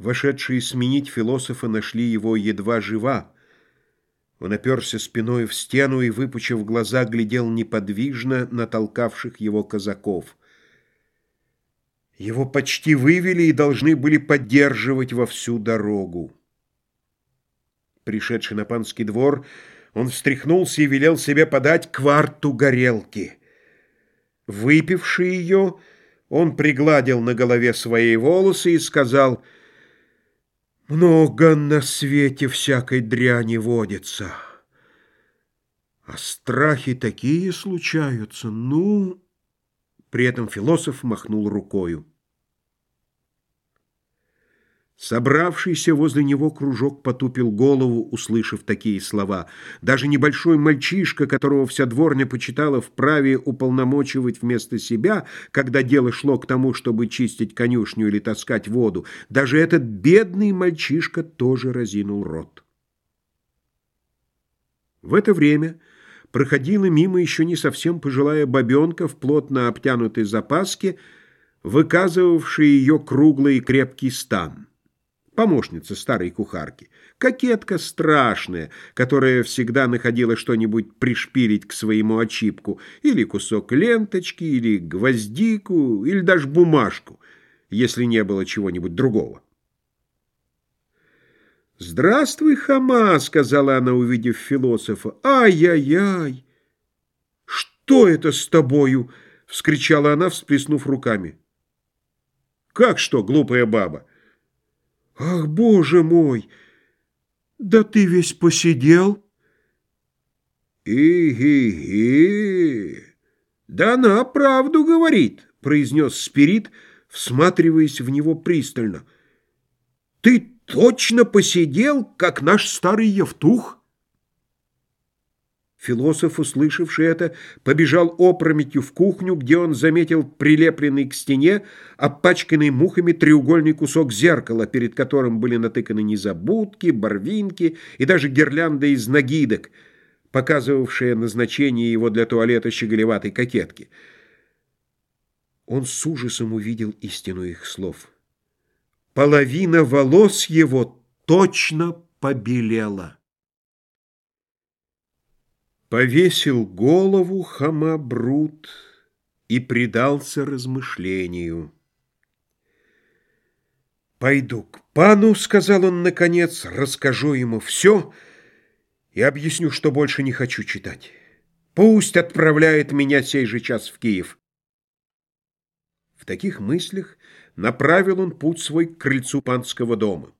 Вошедшие сменить философа нашли его едва жива. Он оперся спиной в стену и, выпучив глаза, глядел неподвижно на толкавших его казаков. Его почти вывели и должны были поддерживать во всю дорогу. Пришедший на панский двор, он встряхнулся и велел себе подать кварту горелки. Выпивший ее, он пригладил на голове свои волосы и сказал — много на свете всякой дряни водится. А страхи такие случаются, ну... При этом философ махнул рукою. Собравшийся возле него кружок потупил голову, услышав такие слова. Даже небольшой мальчишка, которого вся дворня почитала вправе уполномочивать вместо себя, когда дело шло к тому, чтобы чистить конюшню или таскать воду, даже этот бедный мальчишка тоже разинул рот. В это время проходила мимо еще не совсем пожилая бабенка в плотно обтянутой запаске, выказывавшая ее круглый и крепкий стан помощница старой кухарки, кокетка страшная, которая всегда находила что-нибудь пришпилить к своему очипку, или кусок ленточки, или гвоздику, или даже бумажку, если не было чего-нибудь другого. «Здравствуй, Хама!» — сказала она, увидев философа. «Ай-яй-яй! Что это с тобою?» — вскричала она, всплеснув руками. «Как что, глупая баба? «Ах, боже мой! Да ты весь посидел!» «И-ги-ги! Да она правду говорит!» — произнес Спирит, всматриваясь в него пристально. «Ты точно посидел, как наш старый Евтух?» Философ, услышавший это, побежал опрометью в кухню, где он заметил прилепленный к стене, опачканный мухами треугольный кусок зеркала, перед которым были натыканы незабудки, барвинки и даже гирлянда из нагидок, показывавшая назначение его для туалета щеголеватой кокетки. Он с ужасом увидел истину их слов. Половина волос его точно побелела. Повесил голову Хамабрут и предался размышлению. «Пойду к пану», — сказал он наконец, — «расскажу ему все и объясню, что больше не хочу читать. Пусть отправляет меня сей же час в Киев». В таких мыслях направил он путь свой к крыльцу панского дома.